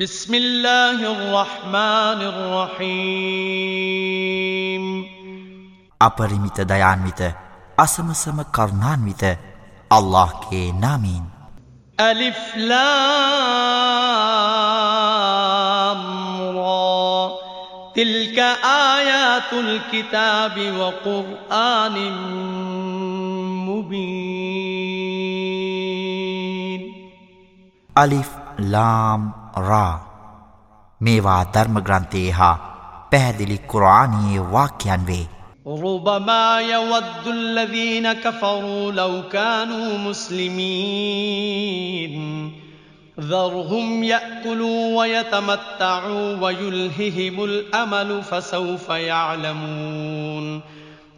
بسم الله الرحمن الرحيم. අපරිමිත දයාන්විත අසමසම කරුණාන්විත අල්ලාහ්ගේ නාමයෙන් ألف لام را. تلك آيات الكتاب وقرآن مبين. ألف لام රා මේවා ධර්මග්‍රන්ථයේ හා පැහැදිලි කුරාණයේ වාක්‍යයන් වේ ربما يود الذين كفروا لو كانوا مسلمين ذرهم يأكلوا ويتمتعوا ويلههم الأمل فسوف يعلمون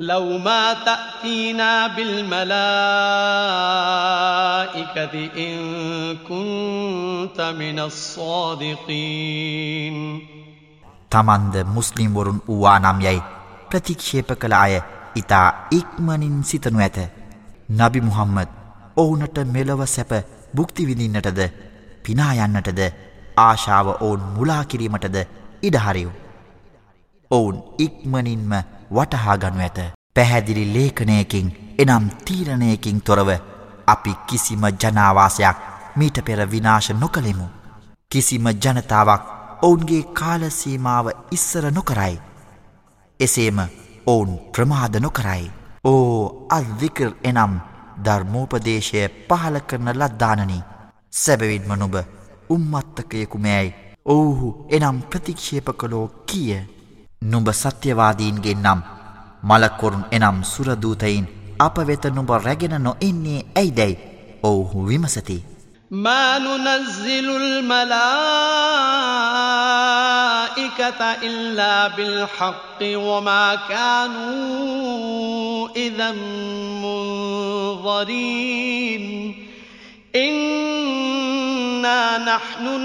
لو ما تأتينا بالملائكة إن كنت من الصادقين තමන්ද මුස්ලිම්වරුන් වූවා නම් යැයි ප්‍රතික්ෂේප කළ අය ඉතා ඉක්මනින් සිතනු ඇත. නබි මුහම්මද ඔවුනට මෙලොව සැප බුක්තිවිඳින්නටද පිනායන්නටද ආශාව ඔවුන් මුලාකිරීමටද ඉඩහරිව්. ඔවුන් ඉක්මනින්ම වටහාගනු ඇත. පැහැදිලි ලේඛනයකින් එනම් තීරණයකින් තොරව අපි කිසිම ජනාවාසයක් මීට පෙර විනාශ නොකළෙමු. කිසිම ජනතාවක් ඔවුන්ගේ කාලසීමාව ඉස්සර නොකරයි. එසේම ඔවුන් ප්‍රමාද නොකරයි. ඕ අල්විකර් එනම් ධර්මෝපදේශය පහල කරන ලද්දානනි. සැබවින්ම නොබ උම්මත්තකයෙකුමෑයි ඔවුහු එනම් ප්‍රතික්ෂේප කළෝ කිය. නුඹ සත්‍යවාදීන්ගේ නම් මලකොරුන් එනම් සුරදූතයින් අප වෙත නුඹ රැගෙන නොඉන්නේ ඇයිදැයි ඔවුහු විමසති. ما ننزل الملائكة إلا بالحق وما كانوا إذا منظرين إنا نحن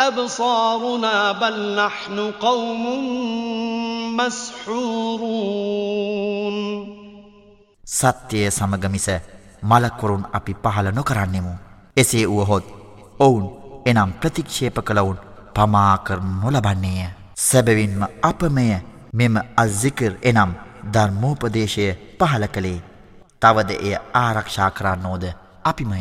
أبصارنا بل نحن قوم مسحورون සත්‍යය සමග මිස මලකොරුන් අපි පහල නොකරන්නෙමු. එසේ වුවහොත් ඔවුන් එනම් ප්‍රතික්ෂේප කළවුන් පමාකර නොලබන්නේය. සැබවින්ම අපමය මෙම අස්සිකර් එනම් ධර්මෝපදේශය පහල කළේ. තවද එය ආරක්ෂා කරන්නෝද අපිමය.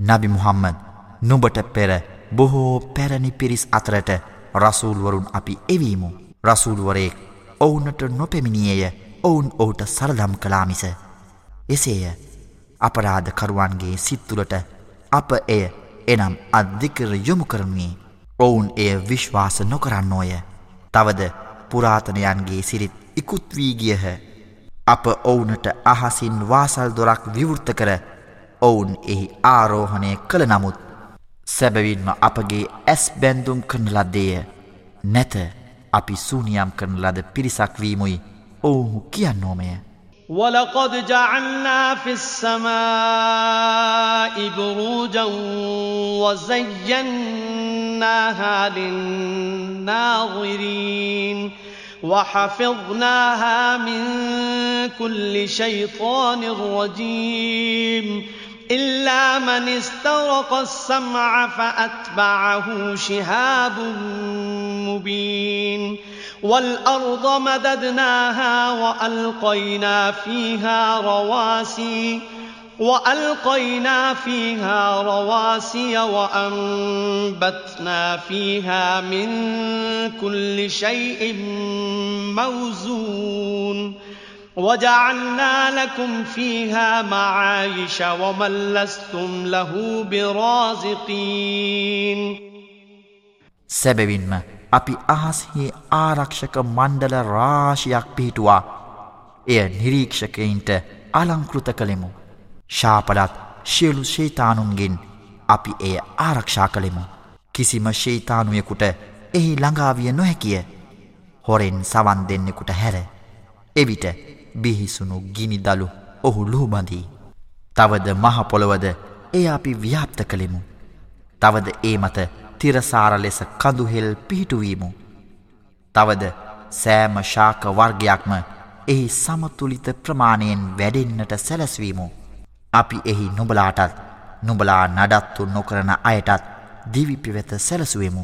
නබි මුහම්මද නුබට පෙර බොහෝ පැරණි පිරිස් අතරට රසූල්වරුන් අපි එවීමු. රසූල්වරයෙක් ඔවුනට නොපෙමිණියය ඔවුන් ඔහුට සරදම් කලාමිස. එසේය අපරාධ කරුවන්ගේ සිත්තුලට අප එය එනම් අධිකර යොමු කරනුවේ ඔවුන් එය විශ්වාස නොකරන්නෝය. තවද පුරාතනයන්ගේ සිරිත් ඉකුත්වී ගියහ. අප ඔවුනට අහසින් වාසල් දොරක් විවෘත්ත කර ඔවුන් එහි ආරෝහණය කළ නමුත් සැබවින්ම අපගේ ඇස් බැන්දුම් කරන ලද්දේය නැත අපි සූනියම් කරන ලද පිරිසක් වීමුයි ඔවුහු කියන්නෝමය. ولقد جعلنا في السماء بروجا وزيناها للناظرين وحفظناها من كل شيطان رجيم إلا من استرق السمع فأتبعه شهاب مبين. والأرض مددناها وألقينا فيها رواسي وألقينا فيها رواسي وأنبتنا فيها من كل شيء موزون. وجعلنا لكم فيها معايش ومن لستم له برازقين සැබවින්ම අපි අහස්හි ආරක්ෂක මණ්ඩල රාශියක් පිහිටුවා එය නිරීක්ෂකයින්ට අලංකෘත කළෙමු. ශාපලත් ශියලු ශේතානුන්ගෙන් අපි එය ආරක්ෂා කළෙමු. කිසිම ශේතානුයකුට එහි ළඟාවිය නොහැකිය. හොරෙන් සවන් දෙන්නෙකුට හැර. එවිට බිහිසුණු ගිනිදලු ඔහු ලුහුබඳී. තවද මහපොළොවද එය අපි ව්‍යාප්ත කළෙමු. තවද ඒ මත තිරසාර ලෙස කඳුහෙල් පිහිටුවීමු. තවද සෑම ශාක වර්ගයක්ම එහි සමතුලිත ප්‍රමාණයෙන් වැඩෙන්න්නට සැලැස්වීමු. අපි එහි නුබලාටත් නුබලා නඩත්තු නොකරන අයටත් දිවිපිවෙත සැලසුවමු.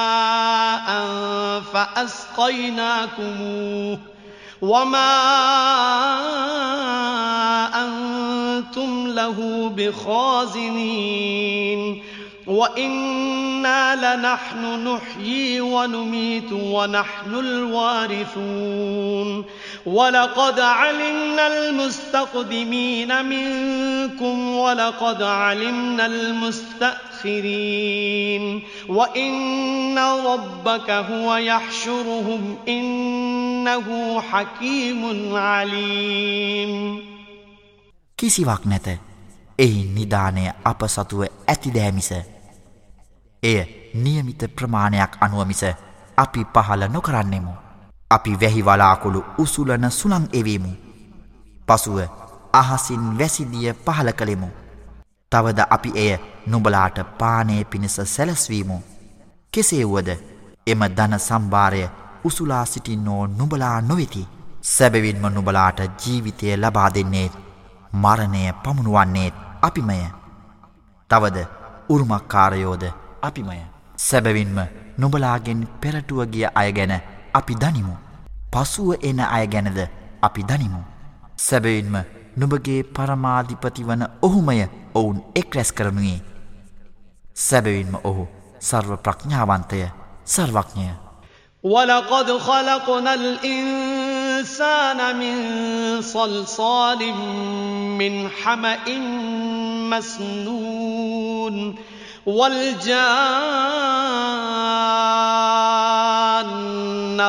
فأسقيناكموه وما أنتم له بخازنين وإنا لنحن نحيي ونميت ونحن الوارثون ولقد علمنا المستقدمين منكم ولقد علمنا المستأخرين وإن ربك هو يحشرهم إنه حكيم عليم කිසිවක් නැත. එහි නිධානය අප සතුව ඇතිදෑමිස. එය නියමිත ප්‍රමාණයක් අනුවමිස අපි පහල නොකරන්නෙමු. අපි වැහිවලාකුළු උසුලන සුළං එවීමු. පසුව අහසින් වැසිදිය පහල කළෙමු. තවද අපි එය නුබලාට පානය පිණිස සැලස්වීමු. කෙසේ වුවද එම ධන සම්භාරය උසුලා සිටින්නෝ නුබලා නොවෙති. සැබවින්ම නුබලාට ජීවිතය ලබා දෙන්නේත් මරණය පමුණුවන්නේත් අපිමය. තවද උරුමක්කාරයෝද අපිමය. සැබවින්ම නොබලාගෙන් පෙරටුවගිය අය ගැන අපි දනිමු. පසුව එන අය ගැනද අපි දනිමු. සැබවින්ම නුබගේ පරමාධිපති වන ඔහුමය ඔවුන් එක් රැස් කරනුයේ. සැබවින්ම ඔහු සර්ව ප්‍රඥාවන්තය සර්වඥය. وَلَقَدْ خَلَقْنَا الْإِنسَانَ الإنسان من صلصال من حمأ مسنون والجان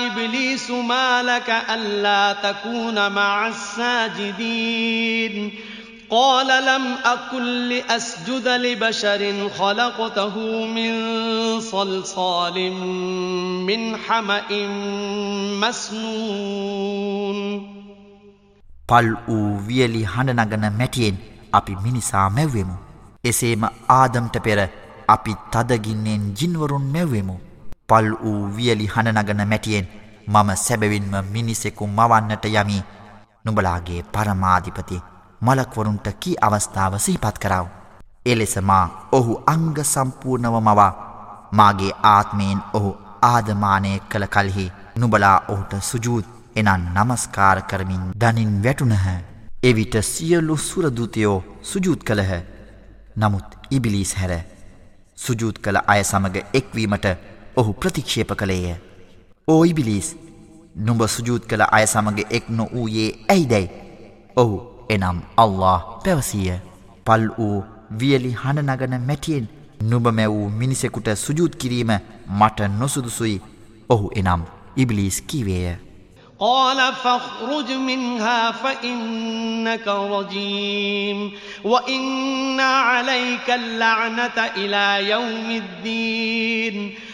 إبليس ما لك ألا تكون مع الساجدين قال لم أكن لأسجد لبشر خلقته من صلصال من حمأ مسنون පල් වූ වියලි හඬනගන මැටියෙන් අපි මිනිසා මැව්වෙමු. එසේම ආදම්ට පෙර අපි තදගින්නෙන් ජින්වරුන් මැව්වෙමු. පල් වූ වියලි හඬනගන මැටියෙන් මම සැබවින්ම මිනිසෙකු මවන්නට යමි නුබලාගේ පරමාධිපති මලක්වරුන්ට කී අවස්ථාව සහිපත් කරව. එලෙස මා ඔහු අංග සම්පූර්ණව මවා මාගේ ආත්මයෙන් ඔහු ආදමානය කළ කල්හි නුබලා ඔහුට සුජූත් එනන් නමස්කාර කරමින් දනින් වැටුනහ. එවිට සියලු සුරදූතයෝ සුජූත් කළහ. නමුත් ඉබිලිස් හැර සුජූත් කළ අය සමඟ එක්වීමට ඔහු ප්‍රතික්ෂේප කළේය. ඕයි බිලිස් නුඹ සුජූත් කළ අය සමඟ එක් නො වූයේ ඇයිදැයි. ඔහු එනම් අල්له පැවසීය පල් වූ වියලි හඬනගන මැටියෙන් නුබ මැවූ මිනිසෙකුට සුජූත් කිරීම මට නොසුදුසුයි ඔහු එනම් ඉබිලිස් කිවේය. قال فاخرج منها فإنك رجيم وإن عليك اللعنة إلى يوم الدين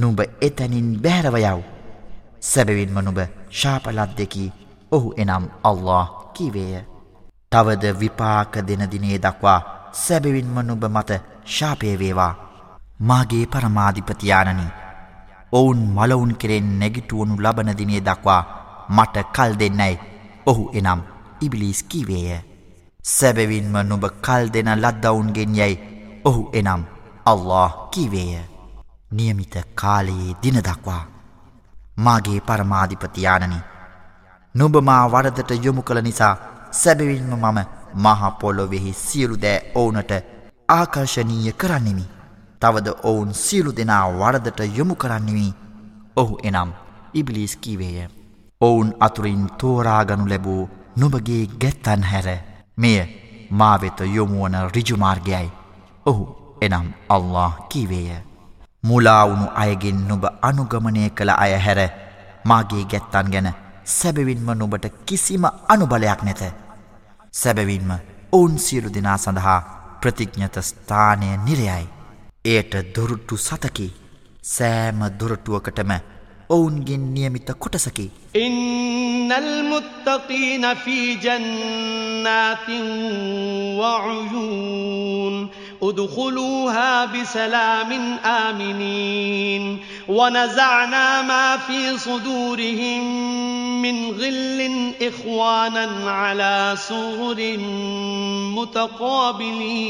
නුඹ එතැනින් බැහැරව යව්. සැබවින්ම නුඹ ශාපලද්දකි ඔහු එනම් අල්له කිවේය. තවද විපාක දෙනදිනේ දක්වා සැබවින්ම නුඹ මත ශාපයවේවා. මාගේ පරමාධිපතියානනි ඔවුන් මලවුන් කෙරෙන් නැගිටුවනු ලබනදිනේ දක්වා මට කල් දෙන්නයි ඔහු එනම් ඉබිලිස් කිවේය. සැබවින්ම නුඹ කල් දෙන ලද්දවුන්ගෙන් යැයි ඔහු එනම් අල්له කිවේය. නියමිත කාලයේ දිනදක්වා මාගේ පරමාධිපතියානනි නුඹ මා වරදට යොමු කළ නිසා සැබවින්ම මම මහපොල්ලොවෙහි සියලු දෑ ඕනට ආකර්ශනීය කරන්නෙමි. තවද ඔවුන් සියලු දෙනා වරදට යොමු කරන්නෙමි ඔහු එනම් ඉබිලිස් කීවේය. ඔවුන් අතුරින් තෝරාගනු ලැබූ නුබගේ ගැත්තන් හැර මෙය මාවෙත යොමුවන රිජුමාර්ගයයි. ඔහු එනම් අල්له කීවේය. මුලාවුණු අයගෙන් නුබ අනුගමනය කළ අය හැර මාගේ ගැත්තන් ගැන සැබවින්ම නුබට කිසිම අනුබලයක් නැත. සැබවින්ම ඔවුන් සියලු දෙනා සඳහා ප්‍රතිඥ්ඥත ස්ථානය නිරයයි. එයට දොරුට්ටු සතකි සෑම දොරටුවකටම ඔවුන්ගෙන් නියමිත කොටසකි. ඉන්නල් මුත්තකීන ෆීජන්නාතින් වعයූන්. ادخلوها بسلام آمنين. ونزعنا ما في صدورهم من غل إخوانا على سور متقابلين.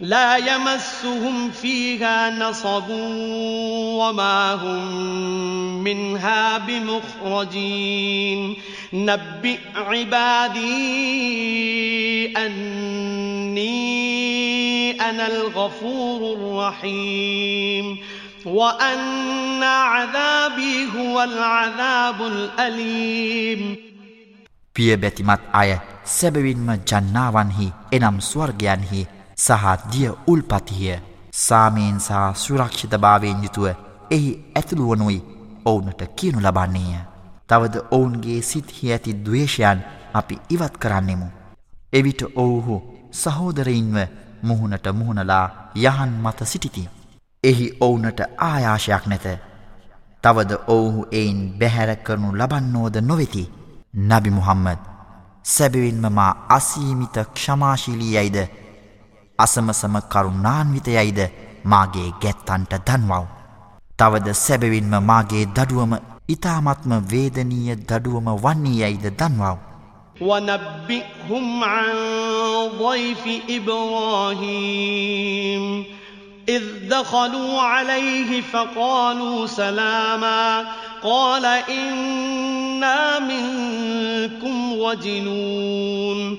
لا يمسهم فيها نصب وما هم منها بمخرجين نبئ عبادي أني أنا الغفور الرحيم وأن عذابي هو العذاب الأليم පිය බැතිමත් අය සැබවින්ම ජන්නාවන්හි එනම් ස්වර්ගයන්හි සහ දිය උල්පතිහිය සාමයෙන් සහ සුරක්ෂිතභාවයෙන් යුතුව එහි ඇතුළුවනුයි ඔවුනට කියනු ලබන්නේය. තවද ඔවුන්ගේ සිත්හි ඇති දවේශයන් අපි ඉවත් කරන්නෙමු. එවිට ඔවුහු සහෝදරයින්ව මුහුණට මුහුණලා යහන් මත සිටිති. එහි ඔවුනට ආයාශයක් නැත. තවද ඔවුහු එයින් බැහැර කරනු ලබන්නෝද නොවෙති. නබි මුහම්මද සැබවින්ම මා අසීමිත ක්ෂමාශීලී යයිද අසමසම කරුණාන්විතයයිද මාගේ ගැත්තන්ට දන්වව්. තවද සැබවින්ම මාගේ දඩුවම ඉතාමත්ම වේදනීය දඩුවම වන්නේ යයිද දන්වව්. ونبئهم عن ضيف إبراهيم إذ دخلوا عليه فقالوا سلاما قال إنا منكم وجنون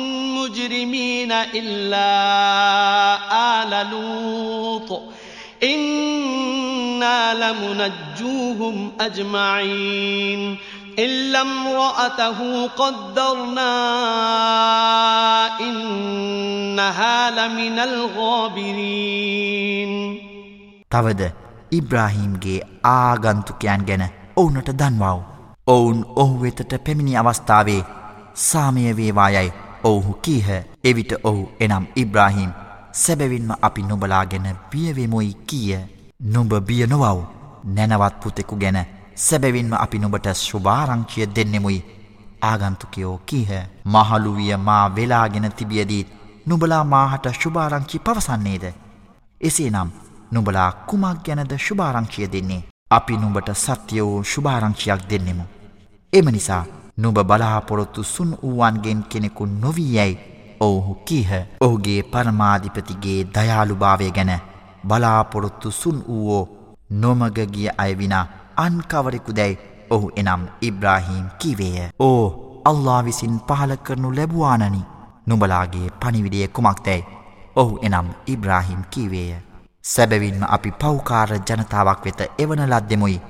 مجرمين إلا آل لوط إنا لمنجوهم أجمعين إلا امرأته قدرنا إنها لمن الغابرين තවද ඉබ්‍රාහීම්ගේ ආගන්තුකයන් ගැන ඔවුනට දන්වව්. ඔවුන් ඔහු වෙතට පැමිණි අවස්ථාවේ සාමය වේවායයි ඔවුහු කීහ එවිට ඔහු එනම් ඉබ්‍රාහීම් සැබැවින්ම අපි නොබලා ගැන බියවෙමුයි කිය. නුඹ බිය නොවව් නැනවත් පුතෙකු ගැන සැබැවින්ම අපි නුබට ශුභාරංචිය දෙන්නෙමුයි. ආගන්තුකයෝ කීහ? මහළුවිය මා වෙලාගෙන තිබියදීත් නුබලා මාහට ශුභාරංචි පවසන්නේද? එසේ නම් නුබලා කුමක් ගැනද ශුභාරංචිය දෙන්නේ? අපි නුඹට සත්‍ය වූ ශුභාරංචියක් දෙන්නෙමු. එම නිසා නුබ බලාපොරොත්තු සුන් වූවන්ගෙන් කෙනෙකු නොවී යැයි ඔවුහු කීහ. ඔහුගේ පරමාධිපතිගේ දයාළුභාවය ගැන බලාපොරොත්තු සුන් වූවෝ නොමගගිය අය විනා අන්කවරෙකු දැයි ඔහු එනම් ඉබ්‍රාහීම් කිවේය. ඕ අල්ලා විසින් පහල කරනු ලැබවානනි. නුබලාගේ පනිවිඩිය කුමක්දැයි ඔහු එනම් ඉබ්‍රාහිම් කීවේය. සැබැවින්ම අපි පෞකාර ජනතාවක් වෙත එවන ලද්දෙමුයි.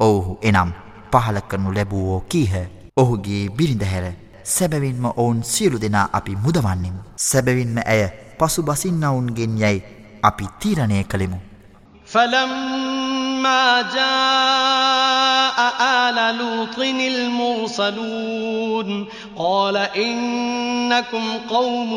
ඔවුහු එනම් පහල කරනු ලැබුවෝ කීහ. ඔහුගේ බිරිඳහැර සැබැවින්ම ඔවුන් සියලු දෙනා අපි මුදවන්නෙමු සැබැවින්ම ඇය පසු බසින්නවුන්ගෙන් යැයි අපි තීරණය කළෙමු فلما جاء آل لوط المرسلون قال إنكم قوم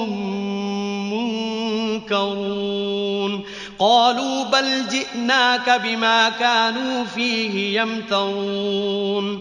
منكرون قالوا بل جئناك بما كانوا فيه يمترون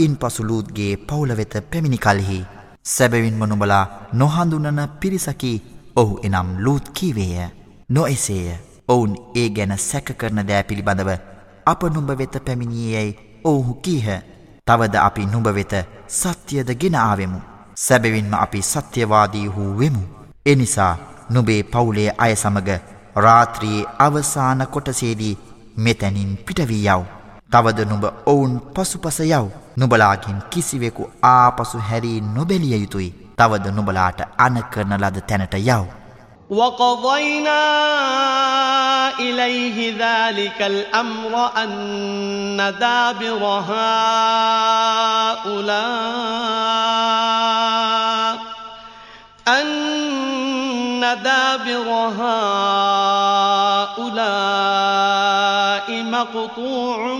ඉන් පසුලූත්ගේ පවුල වෙත පැමිණි කල්හි සැබවින්ම නුබලා නොහඳුනන පිරිසකි ඔහු එනම් ලූත් කීවේය. නොඑසේය. ඔවුන් ඒ ගැන සැක කරන දෑ පිළිබඳව අප නුඹ වෙත පැමිණියයැයි ඔවුහු කීහ. තවද අපි නුඹ වෙත සත්‍යයද ගෙන ආවෙමු. සැබවින්ම අපි සත්‍යවාදී වූ වෙමු. එනිසා නුබේ පවුලේ අය සමග රාත්‍රයේ අවසාන කොටසේදී මෙතැනින් පිටවී යව්. තවද නුඹ ඔවුන් පසුපස යව් නුබලාගින් කිසිවෙකු ආපසු හැරී නොබැලිය යුතුයි තවද නුබලාට අනකරන ලද තැනට යව් وقضينا إليه ذلك الأمر أن دابر هؤلاء أن دابر هؤلاء مقطوع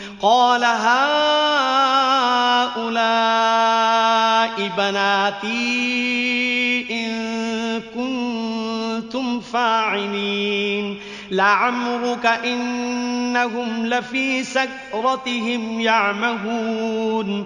قال هؤلاء بناتي إن كنتم فاعلين لعمرك إنهم لفي سكرتهم يعمهون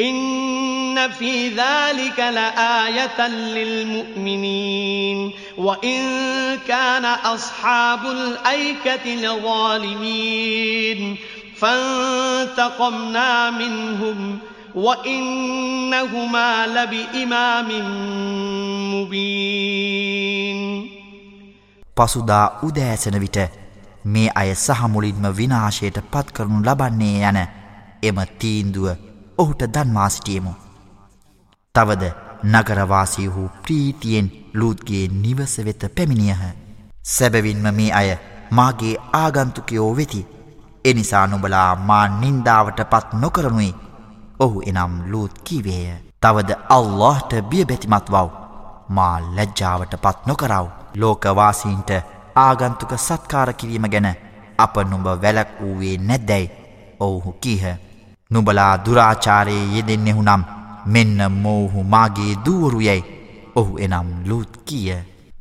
إن في ذلك لآية للمؤمنين وإن كان أصحاب الأيكة لظالمين فانتقمنا منهم وإنهما لبإمام مبين පසුදා උදෑසන විට මේ අය සහමුලින්ම විනාශයට පත් කරනු ලබන්නේ යන එම තීන්දුව ඔහුට දන්වා සිටියමු. තවද නගරවාසීහු ප්‍රීතියෙන් ලූත්ගේ නිවස වෙත පැමිණියහ. සැබවින්ම මේ අය මාගේ ආගන්තුකයෝ වෙති. එනිසා නොබලා මා නින්දාවට පත් නොකරනුයි. ඔහු එනම් ලූත් කීවේය. තවද අල්لهට බියබැතිමත් වව්. මා ලැජ්ජාවට පත් නොකරව. ලෝකවාසීන්ට ආගන්තුක සත්කාර කිරීම ගැන අප නුඹ වැලක් වූවේ නැද්දැයි ඔවුහු කීහ. නුබලා දුරාචාරයේ යෙදෙන්නෙහු නම් මෙන්න මෝහු මාගේ දූවරු යැයි ඔහු එනම් ලූත් කිය.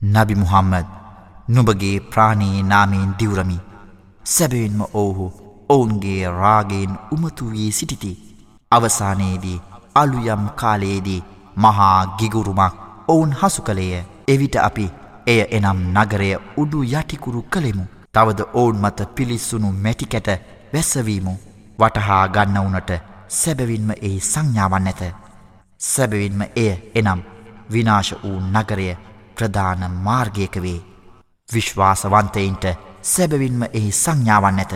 නබි මුහම්මද නුබගේ ප්‍රාණී නාමයෙන් දිවරමි. සැබවින්ම ඔවුහු ඔවුන්ගේ රාගයෙන් උමතු වී සිටිති. අවසානයේදී අලුයම් කාලයේදී මහා ගිගුරුමක් ඔවුන් හසු කළේය. එවිට අපි එය එනම් නගරය උඩු යටිකුරු කළෙමු. තවද ඔවුන් මත පිලිස්සුණු මැටිකැට වැස්සවීමු. වටහා ගන්නවුනට සැබවින්ම එහි සංඥාවන් ඇත සැබවින්ම එය එනම් විනාශ වූ නගරය ප්‍රධාන මාර්ගයක වේ. විශ්වාසවන්තයින්ට සැබවින්ම එහි සංඥාවන් ඇත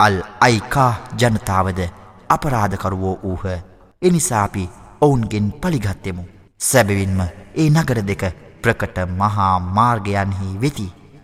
අල් අයිකා ජනතාවද අපරාධකරුවෝ වූහ. එනිසාපි ඔවුන්ගෙන් පළිගත්තෙමු සැබවින්ම ඒ නගර දෙක ප්‍රකට මහා මාර්ගයන්හි වෙති.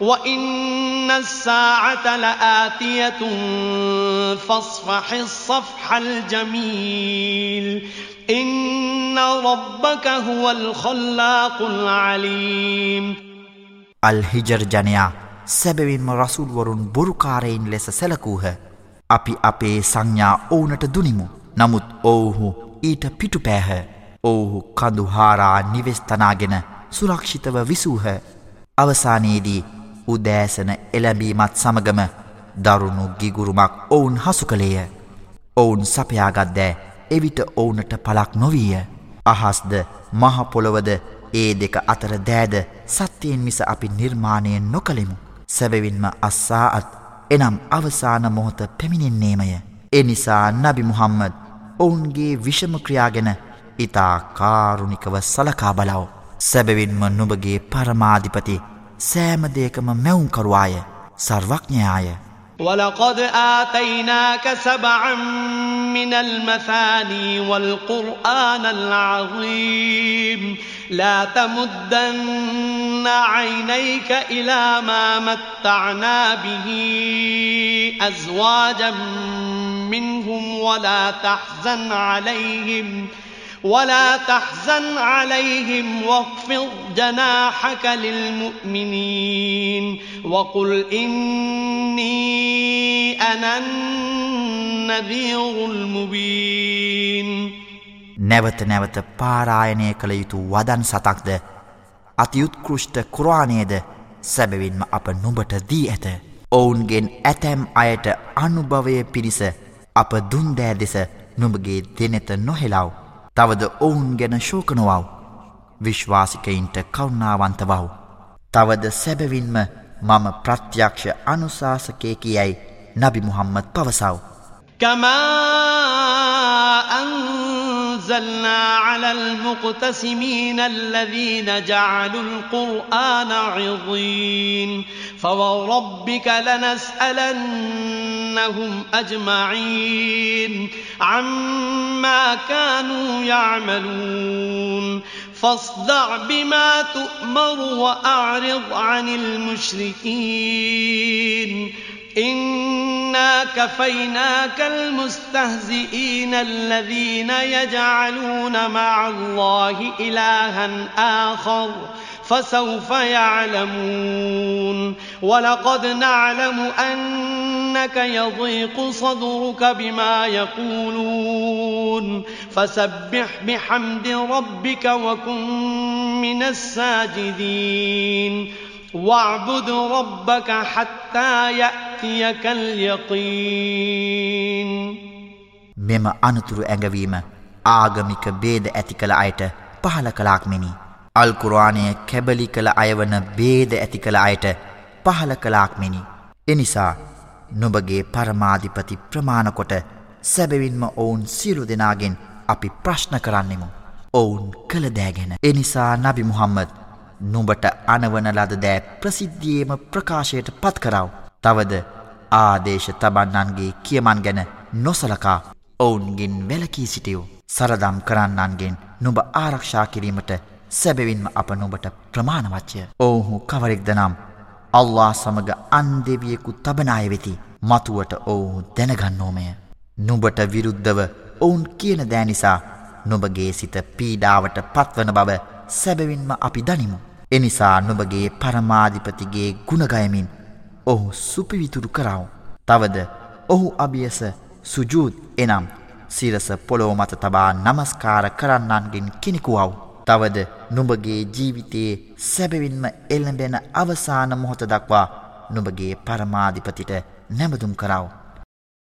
وإن الساعة لآتية فاصفح الصفح الجميل إن ربك هو الخلاق العليم الهجر جنيا සැබවින්ම රසුල්වරුන් බොරුකාරයින් ලෙස සැලකූහ. අපි අපේ සංඥා ඕනට දුනිමු. නමුත් ඔවුහු ඊට පිටු පෑහ. ඔවුහු කඳුහාරා නිවෙස්තනාගෙන සුරක්ෂිතව විසූහ. අවසානයේදී උදෑසන එළැබීමත් සමගම දරුණු ගිගුරුමක් ඔවුන් හසු කළේය. ඔවුන් සපයාගත්දෑ එවිට ඔවුනට පලක් නොවීය. අහස්ද මහපොළොවද ඒ දෙක අතර දෑද සත්‍යයෙන් මිස අපි නිර්මාණයෙන් නොකළෙමු. සැබවින්ම අස්සාಅත් එනම් අවසාන මොහොත පැමිණෙන්නේමය. එනිසා නබි මුහම්මද ඔවුන්ගේ විෂමක්‍රියාගෙන ඉතා කාරුණිකව සලකා බලව. සැබවින්ම නුබගේ පරමාධිපති සෑමදයකම මැවුම්කරුවාය සර්වඥයාය. ولقد آتيناك سبعا من المثاني والقرآن العظيم لا تمدن عينيك إلى ما متعنا به أزواجا منهم ولا تحزن عليهم ولا تحزن عليهم واخفض جناحك للمؤمنين وقل إني أنا النذير المبين නැවත නැවත පාරායනය කළ යුතු වදන් සතක්ද අතියුත්කෘෂ්ට කුරාණයද සැබවින්ම අප නුඹට දී ඇත. ඔවුන්ගෙන් ඇතැම් අයට අනුභවය පිරිස අප දුන්දෑ දෙස නුඹගේ දෙනෙත නොහෙලාව. තවද ඔවුන් ගැන ශෝකනොවව්. විශ්වාසිකයින්ට කවුන්නාවන්ත වව්. තවද සැබවින්ම මම ප්‍රත්‍යක්ෂ අනුශාසකයකි යැයි නබි මුහම්මද පවසව්. كما أنزلنا على المقتسمين الذين جعلوا القرآن عظيم فوربك لنسألنهم أجمعين عما كانوا يعملون فاصدع بما تؤمر وأعرض عن المشركين إنا كفيناك المستهزئين الذين يجعلون مع الله إلها آخر فسوف يعلمون ولقد نعلم أنك يضيق صدرك بما يقولون فسبح بحمد ربك وكن من الساجدين واعبد ربك حتى يأتيك اليقين මෙම අනතුරු ඇඟවීම ආගමික බේද ඇති කළ අයට පහල කලාක් මෙනි. අල්කුරවානය කැබලි කළ අයවන බේද ඇති කළ අයට පහල කලාක් මෙනි. එනිසා නොබගේ පරමාධිපති ප්‍රමාණකොට සැබවින්ම ඔවුන් සියලු දෙනාගෙන් අපි ප්‍රශ්න කරන්නෙමු. ඔවුන් කළ දෑගෙන. එනිසා නබි මුහම්මද නුඹට අනවන ලද දෑ ප්‍රසිද්ධියේම ප්‍රකාශයට පත් කරව. තවද ආදේශ තබන්නන්ගේ කියමන් ගැන නොසලකා ඔවුන්ගෙන් වැලකී සිටියෝ. සරදම් කරන්නන්ගෙන් නුඹ ආරක්ෂා කිරීමට සැබවින්ම අප නුඹට ප්‍රමාණවච්චය. ඔවුහු කවරෙක්ද නම් අල්له සමඟ අන්දෙවියෙකු තබනාය වෙති මතුවට ඔවුහු දැනගන්නෝමය. නුඹට විරුද්ධව ඔවුන් කියන දෑනිසා නොබගේ සිත පීඩාවට පත්වන බව සැබවින්ම අපි දනිමු. එනිසා නුබගේ පරමාධිපතිගේ ගුණගයමින් ඔහු සුපිවිතුරු කරව. තවද ඔහු අභියස සුජූත් එනම් සිරස පොළොව මත තබා නමස්කාර කරන්නන්ගෙන් කෙනෙකුවව්. තවද නුඹගේ ජීවිතයේ සැබවින්ම එල්ලඹෙන අවසාන මොහොත දක්වා නුඹගේ පරමාධිපතිට නැමදුම් කරව.